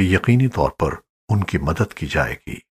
کہ یقینی طور پر ان کی مدد کی جائے گی۔